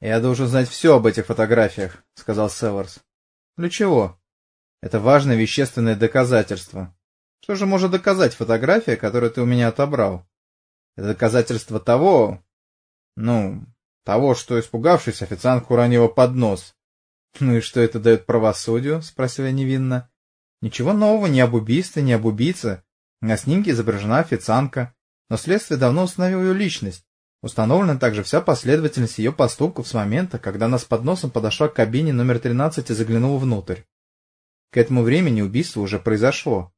«Я должен знать все об этих фотографиях», — сказал Селларс. «Для чего?» «Это важное вещественное доказательство. Что же может доказать фотография, которую ты у меня отобрал? Это доказательство того... Ну, того, что, испугавшись, официантку уронила под нос. «Ну и что это дает правосудию?» — спросил я невинно. «Ничего нового ни об убийстве, ни об убийце. На снимке изображена официантка, но следствие давно установило ее личность. Установлена также вся последовательность ее поступков с момента, когда она с подносом подошла к кабине номер 13 и заглянула внутрь. К этому времени убийство уже произошло.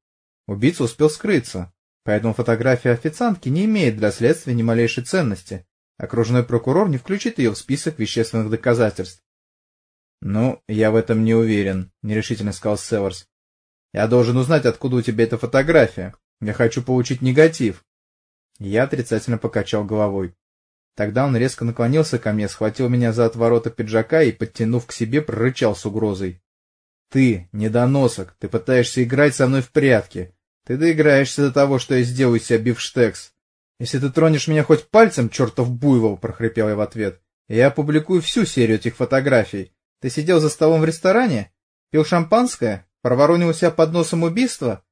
Убийца успел скрыться, поэтому фотография официантки не имеет для следствия ни малейшей ценности. Окружной прокурор не включит ее в список вещественных доказательств. «Ну, я в этом не уверен», — нерешительно сказал Северс. «Я должен узнать, откуда у тебя эта фотография. Я хочу получить негатив». Я отрицательно покачал головой. Тогда он резко наклонился ко мне, схватил меня за отворота пиджака и, подтянув к себе, прорычал с угрозой. «Ты, недоносок, ты пытаешься играть со мной в прятки. Ты доиграешься до того, что я сделаю из себя бифштекс. Если ты тронешь меня хоть пальцем, чертов буйвол!» — прохрипел я в ответ. «Я опубликую всю серию этих фотографий. Ты сидел за столом в ресторане? Пил шампанское? Проворонил себя под носом убийства?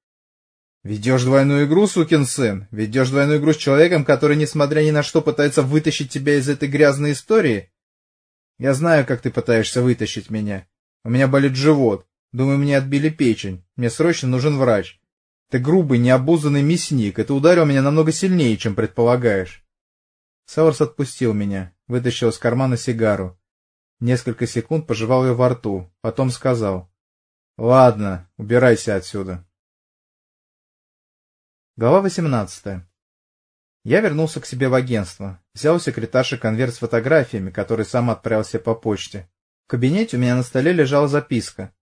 Ведешь двойную игру, сукин сын? Ведешь двойную игру с человеком, который, несмотря ни на что, пытается вытащить тебя из этой грязной истории? Я знаю, как ты пытаешься вытащить меня. У меня болит живот. Думаю, мне отбили печень. Мне срочно нужен врач. Ты грубый, необузанный мясник, ты ударил меня намного сильнее, чем предполагаешь. Саурс отпустил меня, вытащил из кармана сигару. Несколько секунд пожевал ее во рту, потом сказал. — Ладно, убирайся отсюда. Глава восемнадцатая. Я вернулся к себе в агентство, взял у секретарши конверт с фотографиями, который сам отправился по почте. В кабинете у меня на столе лежала записка.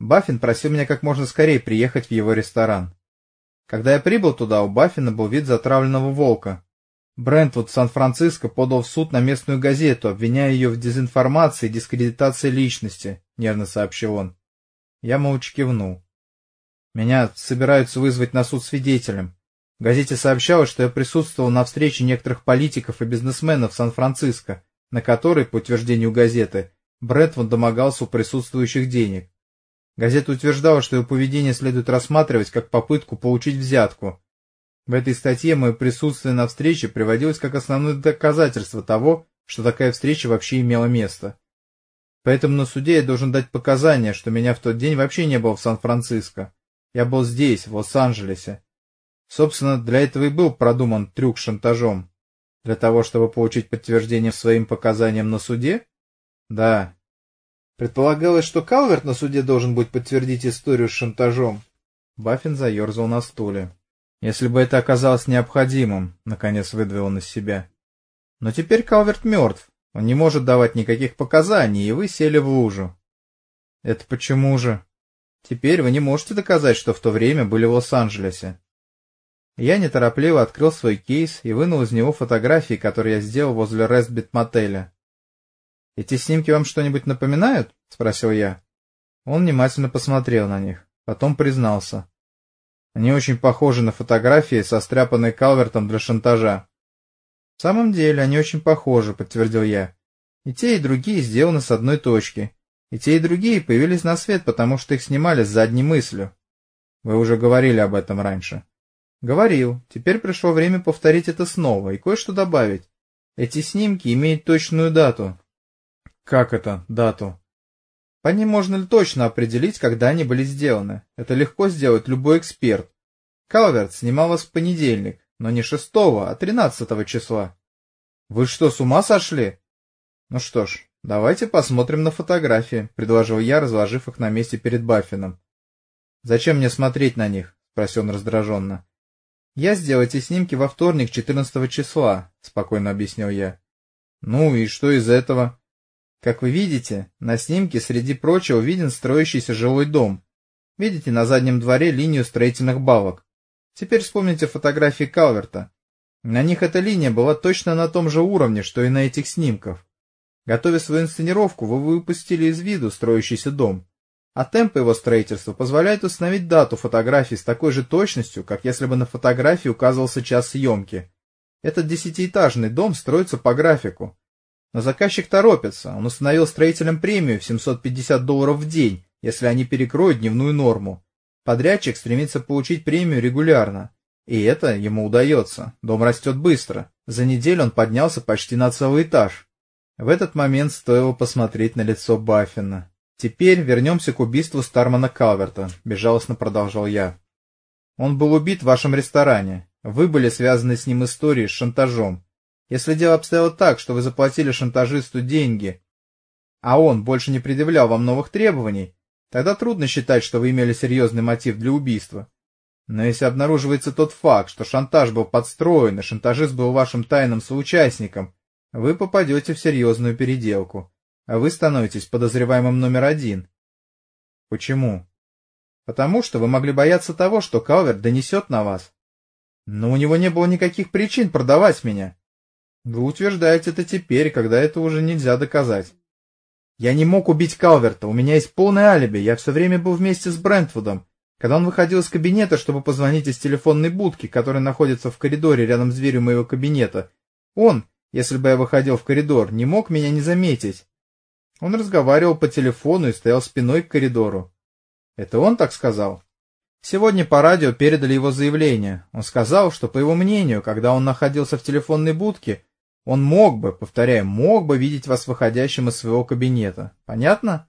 Баффин просил меня как можно скорее приехать в его ресторан. Когда я прибыл туда, у Баффина был вид затравленного волка, Брентвуд Сан-Франциско подал в суд на местную газету, обвиняя ее в дезинформации и дискредитации личности, — нервно сообщил он. Я молча кивнул. Меня собираются вызвать на суд свидетелем. Газете сообщалось, что я присутствовал на встрече некоторых политиков и бизнесменов Сан-Франциско, на которой, по утверждению газеты, Брентвуд домогался у присутствующих денег. Газета утверждала, что его поведение следует рассматривать как попытку получить взятку, в этой статье мое присутствие на встрече приводилось как основное доказательство того, что такая встреча вообще имела место. Поэтому на суде я должен дать показания, что меня в тот день вообще не было в Сан-Франциско. Я был здесь, в Лос-Анджелесе. Собственно, для этого и был продуман трюк шантажом. Для того, чтобы получить подтверждение своим показаниям на суде? Да. Предполагалось, что Калверт на суде должен будет подтвердить историю с шантажом. Баффин заерзал на стуле. Если бы это оказалось необходимым, наконец выдавил он из себя. Но теперь Калверт мертв, он не может давать никаких показаний, и вы сели в лужу. Это почему же? Теперь вы не можете доказать, что в то время были в Лос-Анджелесе. Я неторопливо открыл свой кейс и вынул из него фотографии, которые я сделал возле Рестбит мотеля. «Эти снимки вам что-нибудь напоминают?» — спросил я. Он внимательно посмотрел на них, потом признался. Они очень похожи на фотографии, состряпанные Калвертом для шантажа. — В самом деле, они очень похожи, — подтвердил я. И те, и другие сделаны с одной точки. И те, и другие появились на свет, потому что их снимали с задней мыслью. Вы уже говорили об этом раньше. Говорил. Теперь пришло время повторить это снова и кое-что добавить. Эти снимки имеют точную дату. Как это, дату? По ним можно ли точно определить, когда они были сделаны? Это легко сделать любой эксперт. Калверт снимал вас в понедельник, но не шестого, а тринадцатого числа. Вы что, с ума сошли? Ну что ж, давайте посмотрим на фотографии, предложил я, разложив их на месте перед Баффином. Зачем мне смотреть на них? спросил он раздраженно. Я сделал эти снимки во вторник, четырнадцатого числа, спокойно объяснил я. Ну и что из этого? Как вы видите, на снимке среди прочего виден строящийся жилой дом. Видите на заднем дворе линию строительных балок. Теперь вспомните фотографии Калверта. На них эта линия была точно на том же уровне, что и на этих снимках. Готовя свою инсценировку, вы выпустили из виду строящийся дом. А темпы его строительства позволяют установить дату фотографии с такой же точностью, как если бы на фотографии указывался час съемки. Этот десятиэтажный дом строится по графику. Но заказчик торопится, он установил строителям премию в 750 долларов в день, если они перекроют дневную норму. Подрядчик стремится получить премию регулярно. И это ему удается. Дом растет быстро. За неделю он поднялся почти на целый этаж. В этот момент стоило посмотреть на лицо Баффина. «Теперь вернемся к убийству Стармана Калверта», — безжалостно продолжал я. «Он был убит в вашем ресторане. Вы были связаны с ним историей с шантажом. Если дело обстояло так, что вы заплатили шантажисту деньги, а он больше не предъявлял вам новых требований, тогда трудно считать, что вы имели серьезный мотив для убийства. Но если обнаруживается тот факт, что шантаж был подстроен, и шантажист был вашим тайным соучастником, вы попадете в серьезную переделку, а вы становитесь подозреваемым номер один. Почему? Потому что вы могли бояться того, что Калверт донесет на вас. Но у него не было никаких причин продавать меня. Вы утверждаете это теперь, когда это уже нельзя доказать. Я не мог убить Калверта, у меня есть полное алиби, я все время был вместе с Брентвудом, когда он выходил из кабинета, чтобы позвонить из телефонной будки, которая находится в коридоре рядом с дверью моего кабинета, он, если бы я выходил в коридор, не мог меня не заметить. Он разговаривал по телефону и стоял спиной к коридору. Это он так сказал? Сегодня по радио передали его заявление. Он сказал, что, по его мнению, когда он находился в телефонной будке, он мог бы, повторяю, мог бы видеть вас выходящим из своего кабинета. Понятно?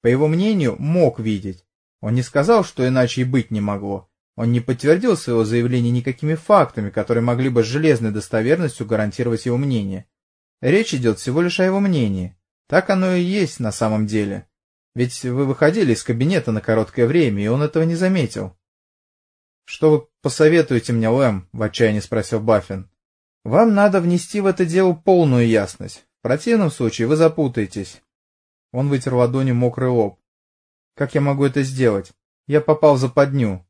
По его мнению, мог видеть. Он не сказал, что иначе и быть не могло. Он не подтвердил своего заявления никакими фактами, которые могли бы с железной достоверностью гарантировать его мнение. Речь идет всего лишь о его мнении. Так оно и есть на самом деле. Ведь вы выходили из кабинета на короткое время, и он этого не заметил. — Что вы посоветуете мне, Лэм? — в отчаянии спросил Баффин. Вам надо внести в это дело полную ясность. В противном случае вы запутаетесь. Он вытер ладонью мокрый лоб. Как я могу это сделать? Я попал в западню.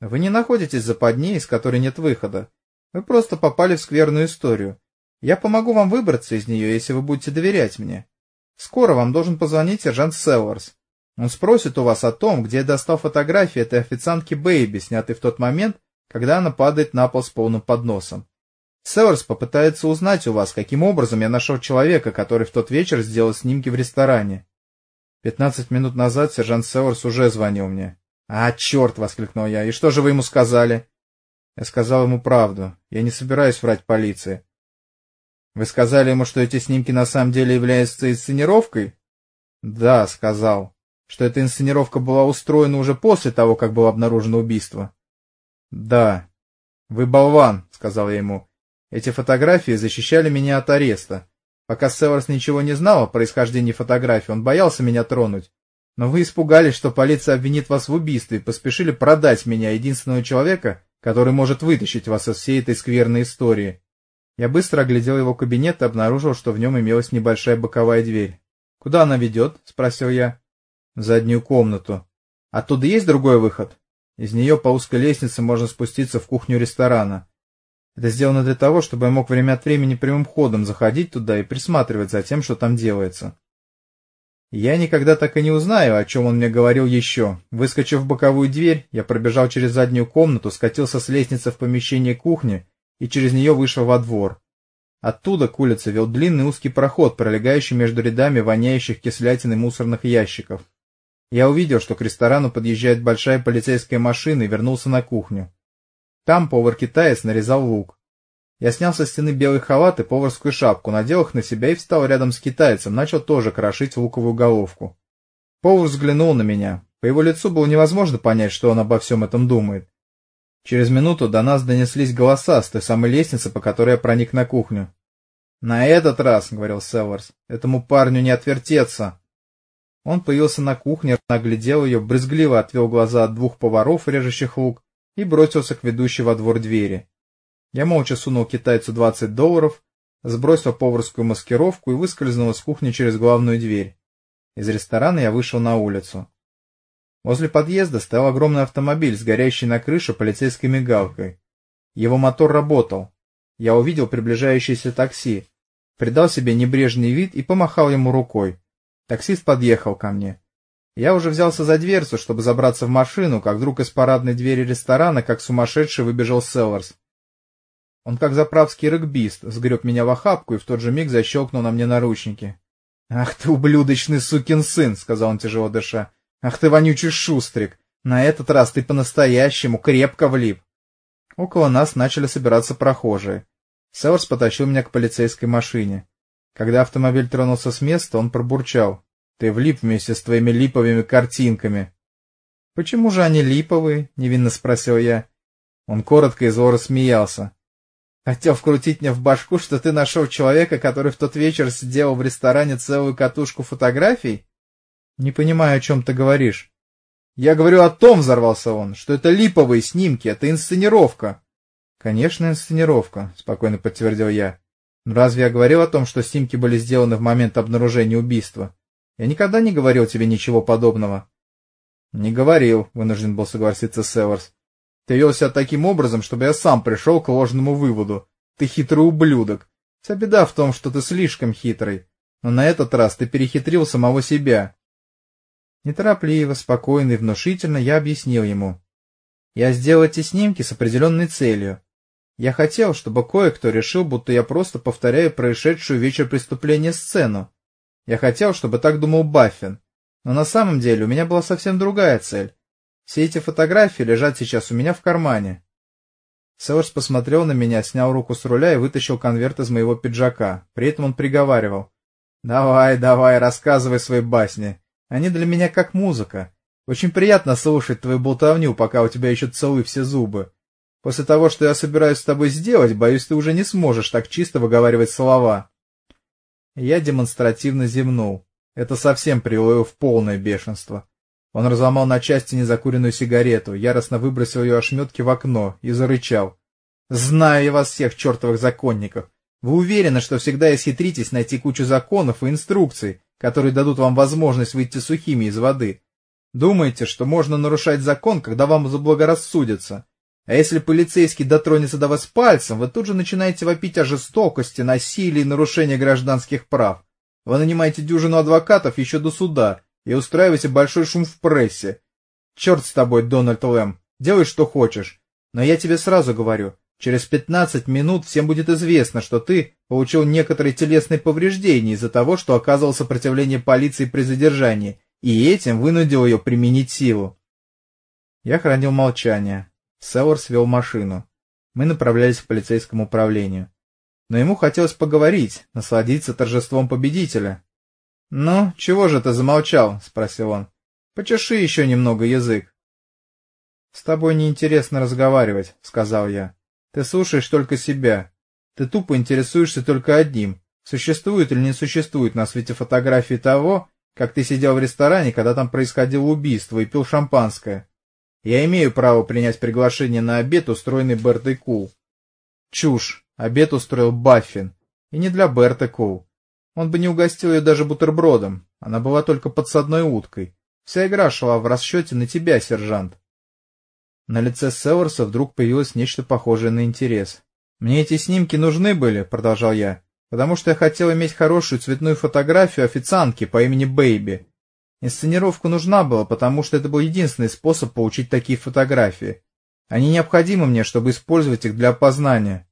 Вы не находитесь в западне, из которой нет выхода. Вы просто попали в скверную историю. Я помогу вам выбраться из нее, если вы будете доверять мне. Скоро вам должен позвонить сержант Селларс. Он спросит у вас о том, где я достал фотографии этой официантки Бэйби, снятой в тот момент, когда она падает на пол с полным подносом. Северс попытается узнать у вас, каким образом я нашел человека, который в тот вечер сделал снимки в ресторане. Пятнадцать минут назад сержант Северс уже звонил мне. «А, черт!» — воскликнул я. «И что же вы ему сказали?» Я сказал ему правду. Я не собираюсь врать полиции. «Вы сказали ему, что эти снимки на самом деле являются инсценировкой?» «Да», — сказал, что эта инсценировка была устроена уже после того, как было обнаружено убийство. «Да». «Вы болван», — сказал я ему. Эти фотографии защищали меня от ареста. Пока Северс ничего не знал о происхождении фотографий, он боялся меня тронуть. Но вы испугались, что полиция обвинит вас в убийстве, и поспешили продать меня, единственного человека, который может вытащить вас из всей этой скверной истории. Я быстро оглядел его кабинет и обнаружил, что в нем имелась небольшая боковая дверь. — Куда она ведет? — спросил я. — В заднюю комнату. — Оттуда есть другой выход? Из нее по узкой лестнице можно спуститься в кухню ресторана. Это сделано для того, чтобы я мог время от времени прямым ходом заходить туда и присматривать за тем, что там делается. Я никогда так и не узнаю, о чем он мне говорил еще. Выскочив в боковую дверь, я пробежал через заднюю комнату, скатился с лестницы в помещение кухни и через нее вышел во двор. Оттуда к улице вел длинный узкий проход, пролегающий между рядами воняющих кислятиной мусорных ящиков. Я увидел, что к ресторану подъезжает большая полицейская машина и вернулся на кухню. Там повар-китаец нарезал лук. Я снял со стены белый халат и поварскую шапку, надел их на себя и встал рядом с китайцем, начал тоже крошить луковую головку. Повар взглянул на меня. По его лицу было невозможно понять, что он обо всем этом думает. Через минуту до нас донеслись голоса с той самой лестницы, по которой я проник на кухню. «На этот раз», — говорил Селларс, — «этому парню не отвертеться». Он появился на кухне, наглядел ее, брезгливо отвел глаза от двух поваров, режущих лук, и бросился к ведущей во двор двери. Я молча сунул китайцу двадцать долларов, сбросил поварскую маскировку и выскользнул из кухни через главную дверь. Из ресторана я вышел на улицу. Возле подъезда стоял огромный автомобиль с горящей на крыше полицейской мигалкой. Его мотор работал. Я увидел приближающееся такси, придал себе небрежный вид и помахал ему рукой. Таксист подъехал ко мне. Я уже взялся за дверцу, чтобы забраться в машину, как вдруг из парадной двери ресторана, как сумасшедший, выбежал Селларс. Он как заправский регбист сгреб меня в охапку и в тот же миг защелкнул на мне наручники. — Ах ты, ублюдочный сукин сын! — сказал он тяжело дыша. — Ах ты, вонючий шустрик! На этот раз ты по-настоящему крепко влип. Около нас начали собираться прохожие. Северс потащил меня к полицейской машине. Когда автомобиль тронулся с места, он пробурчал. — Ты влип вместе с твоими липовыми картинками. — Почему же они липовые? — невинно спросил я. Он коротко и зло рассмеялся. Хотел вкрутить мне в башку, что ты нашел человека, который в тот вечер сделал в ресторане целую катушку фотографий? Не понимаю, о чем ты говоришь. Я говорю о том, взорвался он, что это липовые снимки, это инсценировка. Конечно, инсценировка, спокойно подтвердил я. Но разве я говорил о том, что снимки были сделаны в момент обнаружения убийства? Я никогда не говорил тебе ничего подобного. Не говорил, вынужден был согласиться Северс. Ты вел себя таким образом, чтобы я сам пришел к ложному выводу. Ты хитрый ублюдок. Вся беда в том, что ты слишком хитрый. Но на этот раз ты перехитрил самого себя. Неторопливо, спокойно и внушительно я объяснил ему. Я сделал эти снимки с определенной целью. Я хотел, чтобы кое-кто решил, будто я просто повторяю происшедшую вечер преступления сцену. Я хотел, чтобы так думал Баффин. Но на самом деле у меня была совсем другая цель. Все эти фотографии лежат сейчас у меня в кармане. Селлерс посмотрел на меня, снял руку с руля и вытащил конверт из моего пиджака. При этом он приговаривал. «Давай, давай, рассказывай свои басни. Они для меня как музыка. Очень приятно слушать твою болтовню, пока у тебя еще целы все зубы. После того, что я собираюсь с тобой сделать, боюсь, ты уже не сможешь так чисто выговаривать слова». Я демонстративно зевнул. Это совсем привело в полное бешенство. Он разломал на части незакуренную сигарету, яростно выбросил ее ошметки в окно и зарычал. «Знаю я вас всех, чертовых законников! Вы уверены, что всегда исхитритесь найти кучу законов и инструкций, которые дадут вам возможность выйти сухими из воды? Думаете, что можно нарушать закон, когда вам заблагорассудится? А если полицейский дотронется до вас пальцем, вы тут же начинаете вопить о жестокости, насилии и нарушении гражданских прав. Вы нанимаете дюжину адвокатов еще до суда, и устраивайте большой шум в прессе. Черт с тобой, Дональд Лэм, делай что хочешь. Но я тебе сразу говорю, через пятнадцать минут всем будет известно, что ты получил некоторые телесные повреждения из-за того, что оказывал сопротивление полиции при задержании, и этим вынудил ее применить силу. Я хранил молчание. Селлар свел машину. Мы направлялись к полицейскому управлению. Но ему хотелось поговорить, насладиться торжеством победителя, «Ну, чего же ты замолчал?» — спросил он. «Почеши еще немного язык». «С тобой неинтересно разговаривать», — сказал я. «Ты слушаешь только себя. Ты тупо интересуешься только одним. Существует или не существует на свете фотографии того, как ты сидел в ресторане, когда там происходило убийство и пил шампанское. Я имею право принять приглашение на обед, устроенный Бертой Кул». «Чушь. Обед устроил Баффин. И не для Берты Кул. Он бы не угостил ее даже бутербродом, она была только подсадной уткой. Вся игра шла в расчете на тебя, сержант. На лице Северса вдруг появилось нечто похожее на интерес. «Мне эти снимки нужны были», — продолжал я, «потому что я хотел иметь хорошую цветную фотографию официантки по имени Бэйби. Инсценировка нужна была, потому что это был единственный способ получить такие фотографии. Они необходимы мне, чтобы использовать их для опознания.